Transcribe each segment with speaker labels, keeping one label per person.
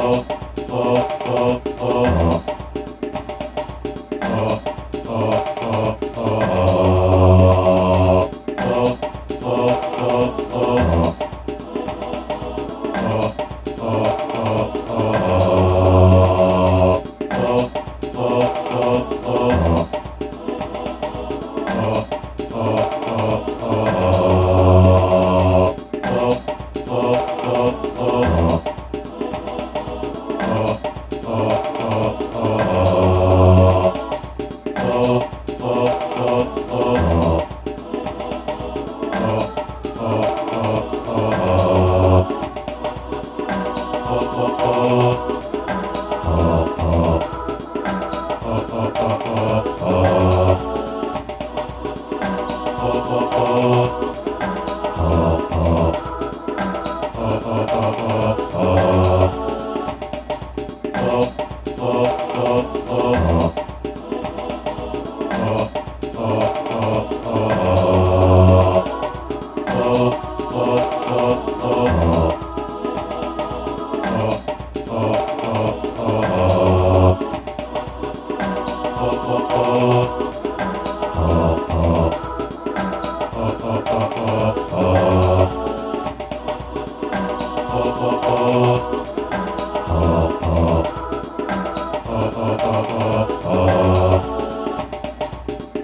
Speaker 1: oh, oh. Oh.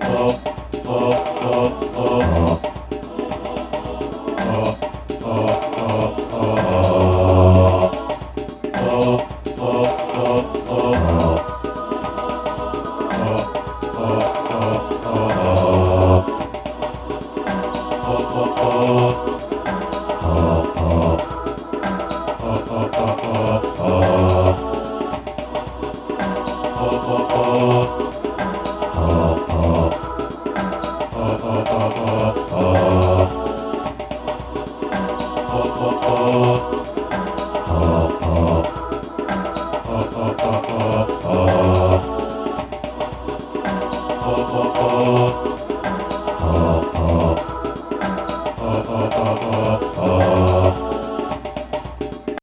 Speaker 1: Oh, oh. Oh, oh, oh.